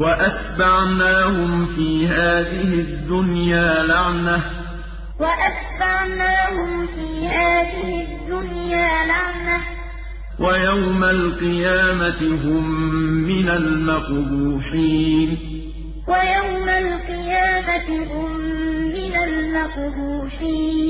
وَأَتْبَعْنَاهُمْ فِي هَٰذِهِ الدُّنْيَا لَعْنَةً ۖ. وَيَوْمَ الْقِيَامَةِ هُم مِّنَ الْمَقْبُوحِينَ. وَأَتْبَعْنَاهُمْ فِي هَٰذِهِ الدُّنْيَا لَعْنَةً ۖ وَيَوْمَ الْقِيَامَةِ هُم مِّنَ الْمَقْبُوحِينَ.